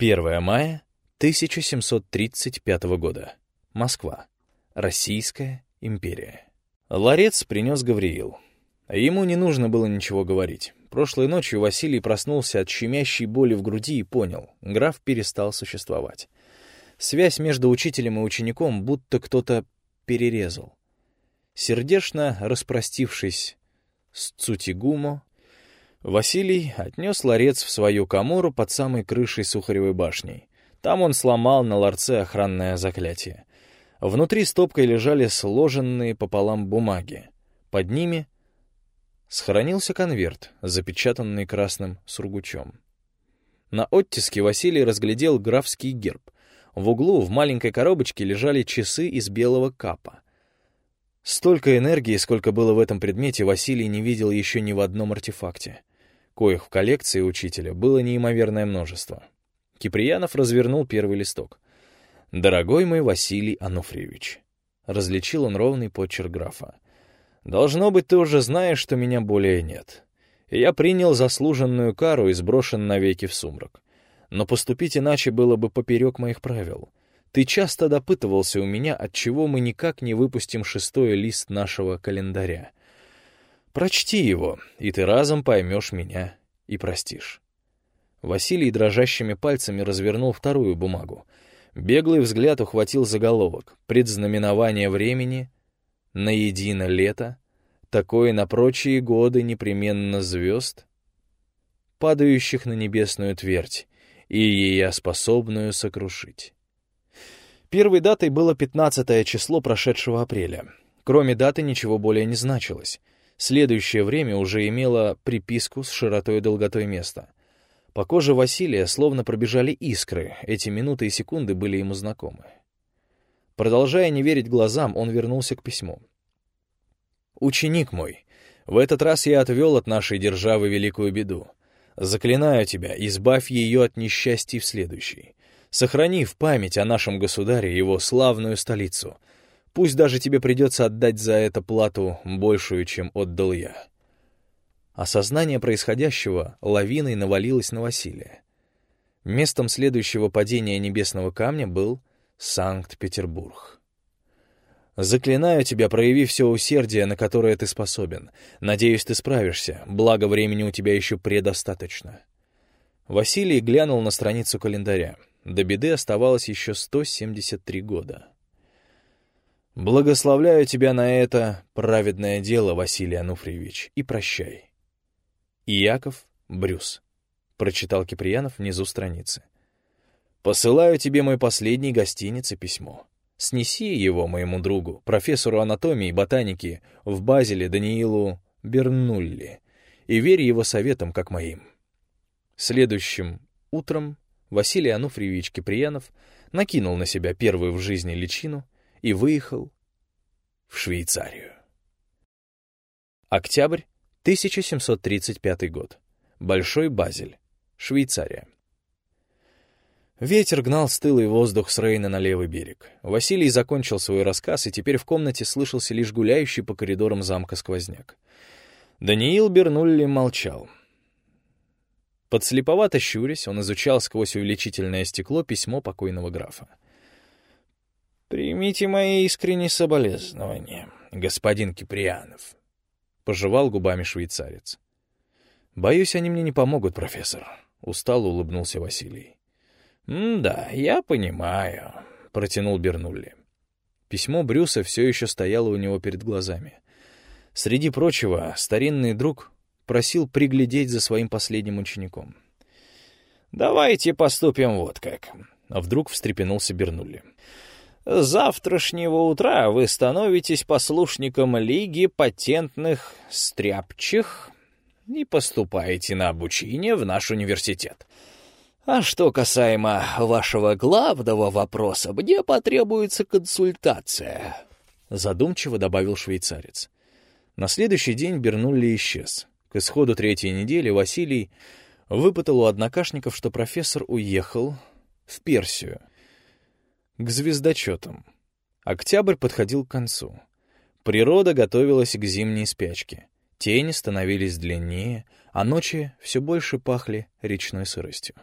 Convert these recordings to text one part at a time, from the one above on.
1 мая 1735 года. Москва. Российская империя. Ларец принес Гавриил. Ему не нужно было ничего говорить. Прошлой ночью Василий проснулся от щемящей боли в груди и понял — граф перестал существовать. Связь между учителем и учеником будто кто-то перерезал. Сердечно распростившись с Цутигумо, Василий отнес ларец в свою комору под самой крышей Сухаревой башни. Там он сломал на ларце охранное заклятие. Внутри стопкой лежали сложенные пополам бумаги. Под ними сохранился конверт, запечатанный красным сургучом. На оттиске Василий разглядел графский герб. В углу в маленькой коробочке лежали часы из белого капа. Столько энергии, сколько было в этом предмете, Василий не видел еще ни в одном артефакте. Коих в коллекции учителя было неимоверное множество. Киприянов развернул первый листок. «Дорогой мой Василий Ануфриевич», — различил он ровный почерк графа, «должно быть, ты уже знаешь, что меня более нет. я принял заслуженную кару и сброшен навеки в сумрак. Но поступить иначе было бы поперек моих правил. Ты часто допытывался у меня, от чего мы никак не выпустим шестой лист нашего календаря. Прочти его, и ты разом поймешь меня и простишь». Василий дрожащими пальцами развернул вторую бумагу. Беглый взгляд ухватил заголовок «Предзнаменование времени», «На едино лето», «Такое на прочие годы непременно звезд», падающих на небесную твердь, и ея способную сокрушить. Первой датой было 15 число прошедшего апреля. Кроме даты ничего более не значилось. Следующее время уже имело приписку с широтой и долготой места — по коже Василия словно пробежали искры, эти минуты и секунды были ему знакомы. Продолжая не верить глазам, он вернулся к письму. «Ученик мой, в этот раз я отвел от нашей державы великую беду. Заклинаю тебя, избавь ее от несчастий в следующей. Сохрани в память о нашем государе его славную столицу. Пусть даже тебе придется отдать за это плату большую, чем отдал я. Осознание происходящего лавиной навалилось на Василия. Местом следующего падения небесного камня был Санкт-Петербург. «Заклинаю тебя, прояви все усердие, на которое ты способен. Надеюсь, ты справишься, благо времени у тебя еще предостаточно». Василий глянул на страницу календаря. До беды оставалось еще 173 года. «Благословляю тебя на это праведное дело, Василий Ануфриевич, и прощай». Иаков Брюс. Прочитал Киприянов внизу страницы. «Посылаю тебе мой последний гостинице письмо. Снеси его моему другу, профессору анатомии и ботаники в Базеле Даниилу Бернулли, и верь его советам, как моим». Следующим утром Василий Ануфриевич Киприянов накинул на себя первую в жизни личину и выехал в Швейцарию. Октябрь 1735 год. Большой Базель. Швейцария. Ветер гнал стылый воздух с Рейна на левый берег. Василий закончил свой рассказ, и теперь в комнате слышался лишь гуляющий по коридорам замка сквозняк. Даниил Бернулли молчал. Подслеповато щурясь, он изучал сквозь увеличительное стекло письмо покойного графа. «Примите мои искренние соболезнования, господин Киприанов», — пожевал губами швейцарец. «Боюсь, они мне не помогут, профессор», — устало улыбнулся Василий. «Да, я понимаю», — протянул Бернулли. Письмо Брюса все еще стояло у него перед глазами. Среди прочего, старинный друг просил приглядеть за своим последним учеником. «Давайте поступим вот как», — вдруг встрепенулся Бернулли. С завтрашнего утра вы становитесь послушником Лиги патентных стряпчих и поступаете на обучение в наш университет. А что касаемо вашего главного вопроса, мне потребуется консультация, задумчиво добавил швейцарец. На следующий день Бернулли исчез. К исходу третьей недели Василий выпытал у однокашников, что профессор уехал в Персию к звездочетам. Октябрь подходил к концу. Природа готовилась к зимней спячке. Тени становились длиннее, а ночи все больше пахли речной сыростью.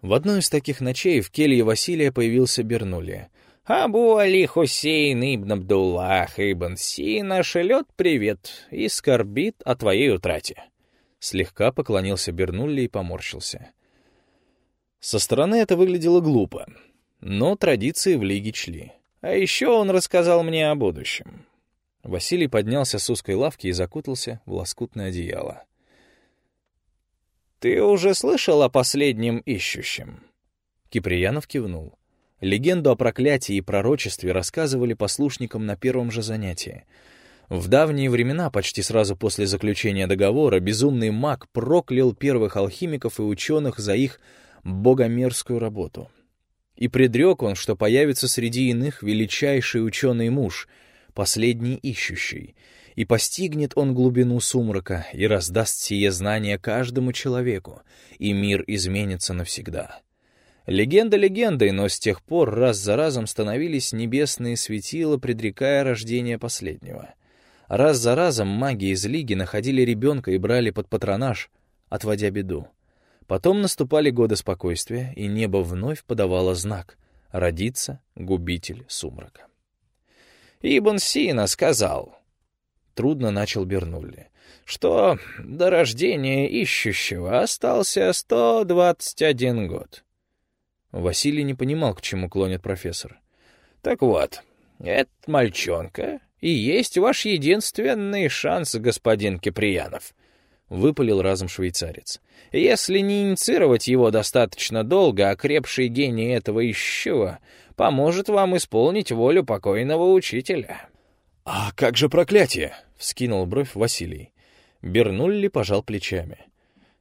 В одной из таких ночей в келье Василия появился Бернули. «Абу Али Хусейн ибн Абдуллах ибн Сина шлет привет и скорбит о твоей утрате». Слегка поклонился Бернулли и поморщился. Со стороны это выглядело глупо, но традиции в лиге чли. А еще он рассказал мне о будущем. Василий поднялся с узкой лавки и закутался в лоскутное одеяло. «Ты уже слышал о последнем ищущем?» Киприянов кивнул. Легенду о проклятии и пророчестве рассказывали послушникам на первом же занятии. В давние времена, почти сразу после заключения договора, безумный маг проклял первых алхимиков и ученых за их богомерзкую работу. И предрек он, что появится среди иных величайший ученый муж, последний ищущий, и постигнет он глубину сумрака и раздаст сие знание каждому человеку, и мир изменится навсегда. Легенда легендой, но с тех пор раз за разом становились небесные светила, предрекая рождение последнего. Раз за разом маги из Лиги находили ребенка и брали под патронаж, отводя беду. Потом наступали годы спокойствия, и небо вновь подавало знак — родится губитель сумрака. Ибн Сина сказал, трудно начал Бернулли, что до рождения ищущего остался 121 год. Василий не понимал, к чему клонит профессор. Так вот, этот мальчонка и есть ваш единственный шанс, господин Киприянов. — выпалил разом швейцарец. «Если не инициировать его достаточно долго, окрепший гений этого ищего поможет вам исполнить волю покойного учителя». «А как же проклятие?» — вскинул бровь Василий. Бернулли пожал плечами.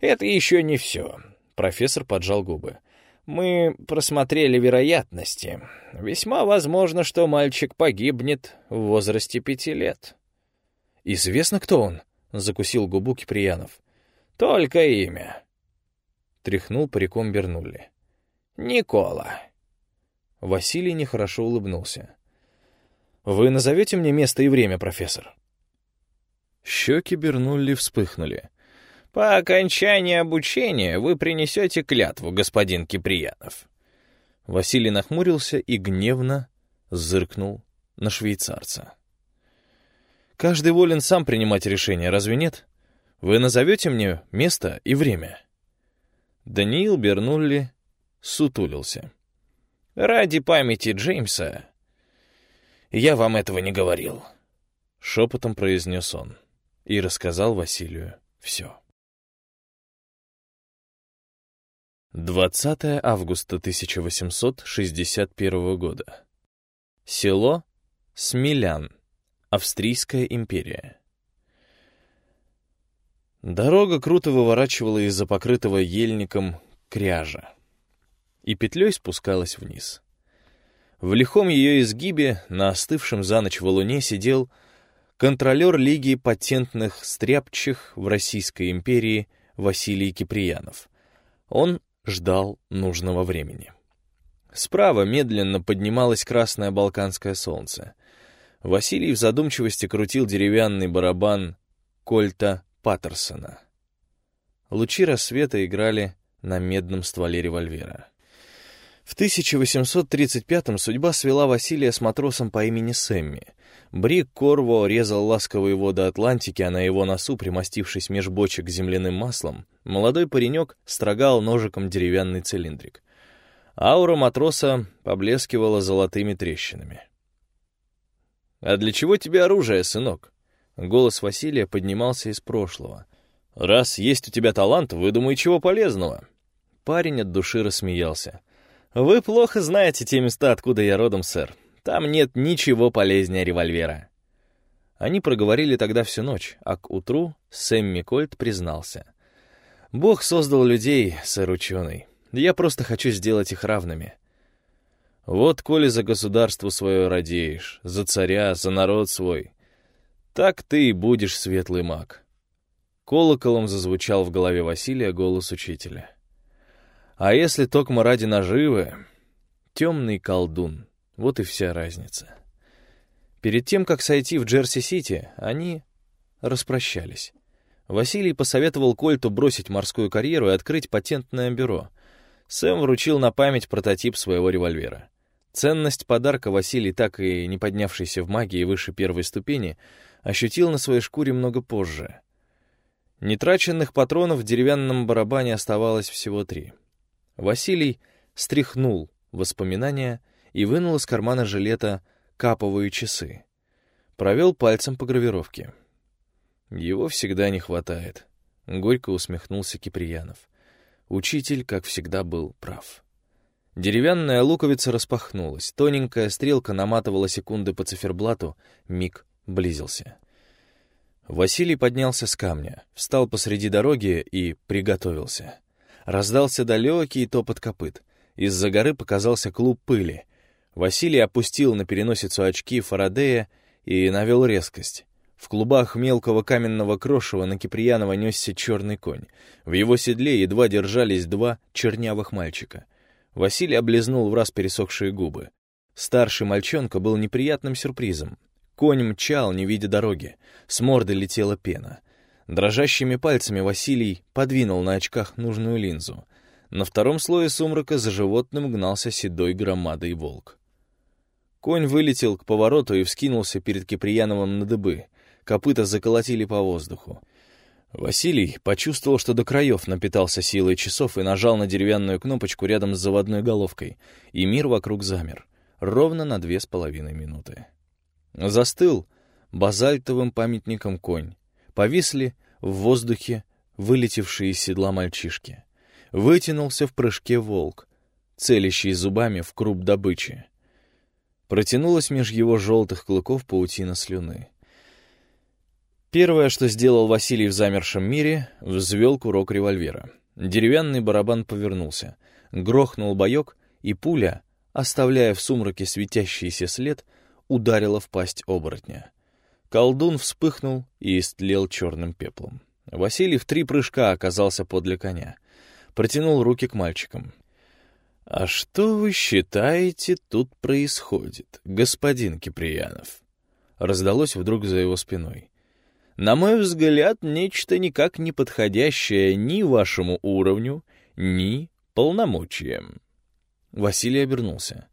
«Это еще не все», — профессор поджал губы. «Мы просмотрели вероятности. Весьма возможно, что мальчик погибнет в возрасте пяти лет». «Известно, кто он?» — закусил губу Киприянов. «Только имя». Тряхнул париком Бернулли. «Никола». Василий нехорошо улыбнулся. «Вы назовете мне место и время, профессор?» Щеки Бернулли вспыхнули. «По окончании обучения вы принесете клятву, господин Киприянов». Василий нахмурился и гневно зыркнул на швейцарца. Каждый волен сам принимать решение, разве нет? Вы назовете мне место и время?» Даниил Бернулли сутулился. «Ради памяти Джеймса я вам этого не говорил», — шепотом произнес он и рассказал Василию все. 20 августа 1861 года. Село Смелян. Австрийская империя. Дорога круто выворачивала из-за покрытого ельником кряжа и петлей спускалась вниз. В лихом ее изгибе на остывшем за ночь валуне сидел контролер Лиги патентных стряпчих в Российской империи Василий Киприянов. Он ждал нужного времени. Справа медленно поднималось красное балканское солнце. Василий в задумчивости крутил деревянный барабан Кольта Паттерсона. Лучи рассвета играли на медном стволе револьвера. В 1835-м судьба свела Василия с матросом по имени Сэмми. Брик Корво резал ласковые воды Атлантики, а на его носу, примостившись меж бочек земляным маслом, молодой паренек строгал ножиком деревянный цилиндрик. Аура матроса поблескивала золотыми трещинами. «А для чего тебе оружие, сынок?» Голос Василия поднимался из прошлого. «Раз есть у тебя талант, выдумай чего полезного». Парень от души рассмеялся. «Вы плохо знаете те места, откуда я родом, сэр. Там нет ничего полезнее револьвера». Они проговорили тогда всю ночь, а к утру Сэмми Кольт признался. «Бог создал людей, сэр ученый. Я просто хочу сделать их равными. Вот коли за государство свое радеешь, за царя, за народ свой, так ты и будешь светлый маг. Колоколом зазвучал в голове Василия голос учителя. А если токмо ради наживы, темный колдун, вот и вся разница. Перед тем, как сойти в Джерси-Сити, они распрощались. Василий посоветовал Кольту бросить морскую карьеру и открыть патентное бюро — Сэм вручил на память прототип своего револьвера. Ценность подарка Василий, так и не поднявшийся в магии выше первой ступени, ощутил на своей шкуре много позже. Нетраченных патронов в деревянном барабане оставалось всего три. Василий стряхнул воспоминания и вынул из кармана жилета каповые часы. Провел пальцем по гравировке. Его всегда не хватает. Горько усмехнулся Киприянов. Учитель, как всегда, был прав. Деревянная луковица распахнулась, тоненькая стрелка наматывала секунды по циферблату, миг близился. Василий поднялся с камня, встал посреди дороги и приготовился. Раздался далекий топот копыт. Из-за горы показался клуб пыли. Василий опустил на переносицу очки Фарадея и навел резкость. В клубах мелкого каменного крошева на Киприянова несся черный конь. В его седле едва держались два чернявых мальчика. Василий облизнул в раз пересохшие губы. Старший мальчонка был неприятным сюрпризом. Конь мчал, не видя дороги. С морды летела пена. Дрожащими пальцами Василий подвинул на очках нужную линзу. На втором слое сумрака за животным гнался седой громадой волк. Конь вылетел к повороту и вскинулся перед Киприяновым на дыбы. Копыта заколотили по воздуху. Василий почувствовал, что до краев напитался силой часов и нажал на деревянную кнопочку рядом с заводной головкой, и мир вокруг замер, ровно на две с половиной минуты. Застыл базальтовым памятником конь. Повисли в воздухе вылетевшие из седла мальчишки. Вытянулся в прыжке волк, целящий зубами в круп добычи. Протянулась меж его желтых клыков паутина слюны. Первое, что сделал Василий в замершем мире, взвел курок револьвера. Деревянный барабан повернулся. Грохнул боек, и пуля, оставляя в сумраке светящийся след, ударила в пасть оборотня. Колдун вспыхнул и истлел черным пеплом. Василий в три прыжка оказался подле коня. Протянул руки к мальчикам. «А что вы считаете тут происходит, господин Киприянов?» Раздалось вдруг за его спиной. На мой взгляд, нечто никак не подходящее ни вашему уровню, ни полномочиям. Василий обернулся.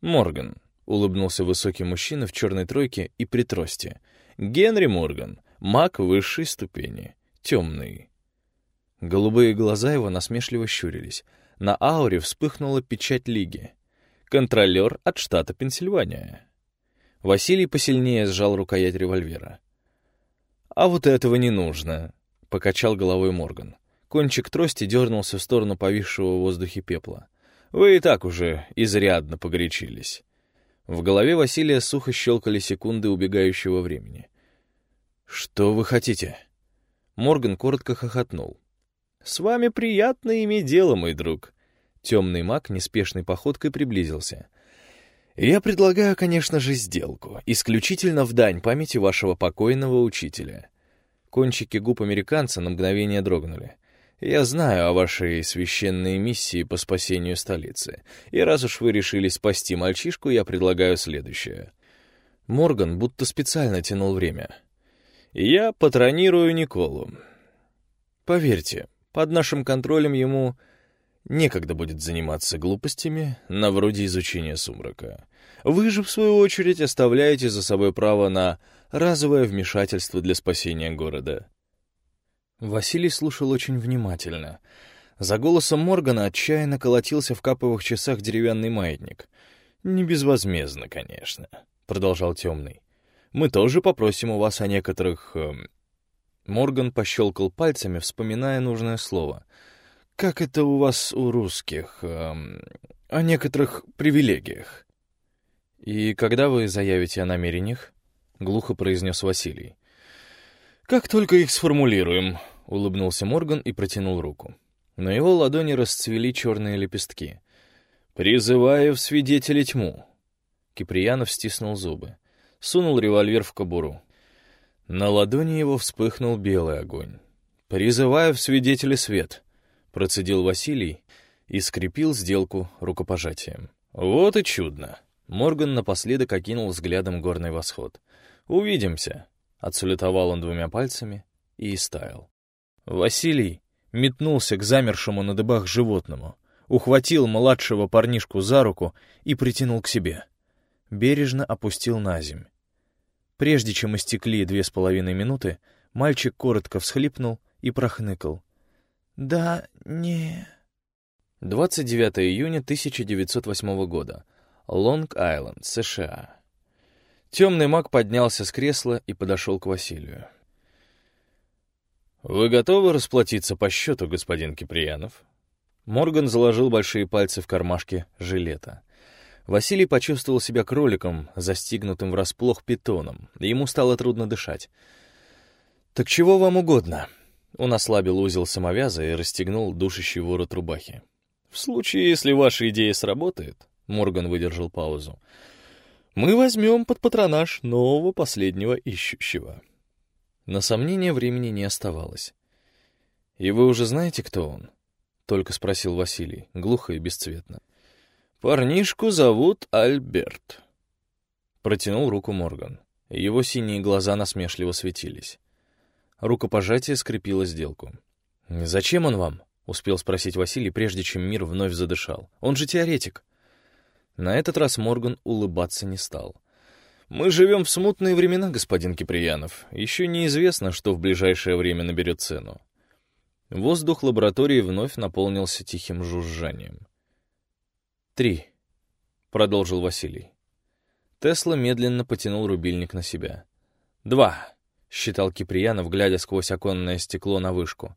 «Морган», — улыбнулся высокий мужчина в черной тройке и при трости. «Генри Морган, маг высшей ступени, темный». Голубые глаза его насмешливо щурились. На ауре вспыхнула печать Лиги. Контролер от штата Пенсильвания. Василий посильнее сжал рукоять револьвера. «А вот этого не нужно», — покачал головой Морган. Кончик трости дернулся в сторону повисшего в воздухе пепла. «Вы и так уже изрядно погорячились». В голове Василия сухо щелкали секунды убегающего времени. «Что вы хотите?» Морган коротко хохотнул. «С вами приятно иметь дело, мой друг». Темный маг неспешной походкой приблизился — я предлагаю, конечно же, сделку, исключительно в дань памяти вашего покойного учителя. Кончики губ американца на мгновение дрогнули. Я знаю о вашей священной миссии по спасению столицы. И раз уж вы решили спасти мальчишку, я предлагаю следующее. Морган будто специально тянул время. Я патронирую Николу. Поверьте, под нашим контролем ему некогда будет заниматься глупостями на вроде изучения сумрака. Вы же, в свою очередь, оставляете за собой право на разовое вмешательство для спасения города. Василий слушал очень внимательно. За голосом Моргана отчаянно колотился в каповых часах деревянный маятник. «Не безвозмездно, конечно», — продолжал Темный. «Мы тоже попросим у вас о некоторых...» эм... Морган пощелкал пальцами, вспоминая нужное слово. «Как это у вас у русских? Эм... О некоторых привилегиях». «И когда вы заявите о намерениях?» — глухо произнес Василий. «Как только их сформулируем», — улыбнулся Морган и протянул руку. На его ладони расцвели черные лепестки. «Призываю в свидетели тьму». Киприянов стиснул зубы. Сунул револьвер в кобуру. На ладони его вспыхнул белый огонь. «Призываю в свидетели свет», — процедил Василий и скрепил сделку рукопожатием. «Вот и чудно!» Морган напоследок окинул взглядом горный восход. «Увидимся!» — отсулетовал он двумя пальцами и истаял. «Василий!» метнулся к замершему на дыбах животному, ухватил младшего парнишку за руку и притянул к себе. Бережно опустил на земь. Прежде чем истекли две с половиной минуты, мальчик коротко всхлипнул и прохныкал. «Да не...» 29 июня 1908 года. Лонг-Айленд, США. Темный маг поднялся с кресла и подошел к Василию. «Вы готовы расплатиться по счету, господин Киприянов?» Морган заложил большие пальцы в кармашки жилета. Василий почувствовал себя кроликом, застигнутым врасплох питоном. Ему стало трудно дышать. «Так чего вам угодно?» Он ослабил узел самовяза и расстегнул душащий ворот рубахи. «В случае, если ваша идея сработает», — Морган выдержал паузу, «мы возьмем под патронаж нового последнего ищущего». На сомнение времени не оставалось. «И вы уже знаете, кто он?» — только спросил Василий, глухо и бесцветно. «Парнишку зовут Альберт», — протянул руку Морган. Его синие глаза насмешливо светились. Рукопожатие скрепило сделку. «Зачем он вам?» — успел спросить Василий, прежде чем мир вновь задышал. «Он же теоретик». На этот раз Морган улыбаться не стал. «Мы живем в смутные времена, господин Киприянов. Еще неизвестно, что в ближайшее время наберет цену». Воздух лаборатории вновь наполнился тихим жужжанием. «Три», — продолжил Василий. Тесла медленно потянул рубильник на себя. «Два», — считал Киприянов, глядя сквозь оконное стекло на вышку.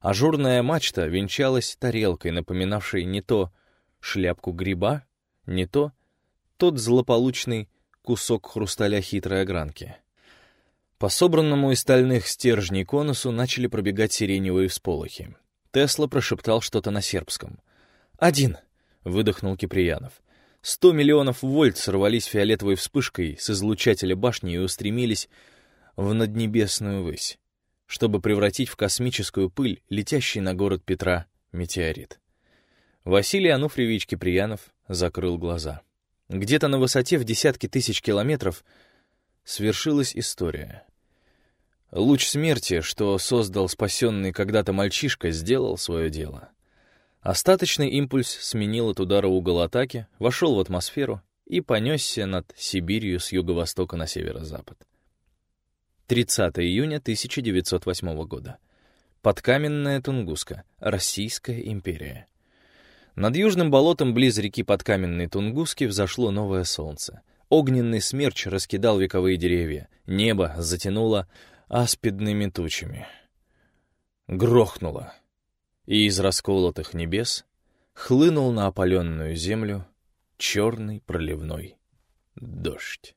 Ажурная мачта венчалась тарелкой, напоминавшей не то шляпку гриба, не то тот злополучный кусок хрусталя хитрой огранки. По собранному из стальных стержней конусу начали пробегать сиреневые всполохи. Тесла прошептал что-то на сербском. «Один!» — выдохнул Киприянов. Сто миллионов вольт сорвались фиолетовой вспышкой с излучателя башни и устремились в наднебесную высь чтобы превратить в космическую пыль летящий на город Петра метеорит. Василий Ануфриевич Киприянов закрыл глаза. Где-то на высоте в десятки тысяч километров свершилась история. Луч смерти, что создал спасенный когда-то мальчишка, сделал свое дело. Остаточный импульс сменил от удара угол атаки, вошел в атмосферу и понесся над Сибирью с юго-востока на северо-запад. 30 июня 1908 года. Подкаменная Тунгуска. Российская империя. Над южным болотом близ реки Подкаменной Тунгуски взошло новое солнце. Огненный смерч раскидал вековые деревья. Небо затянуло аспидными тучами. Грохнуло. И из расколотых небес хлынул на опаленную землю черный проливной дождь.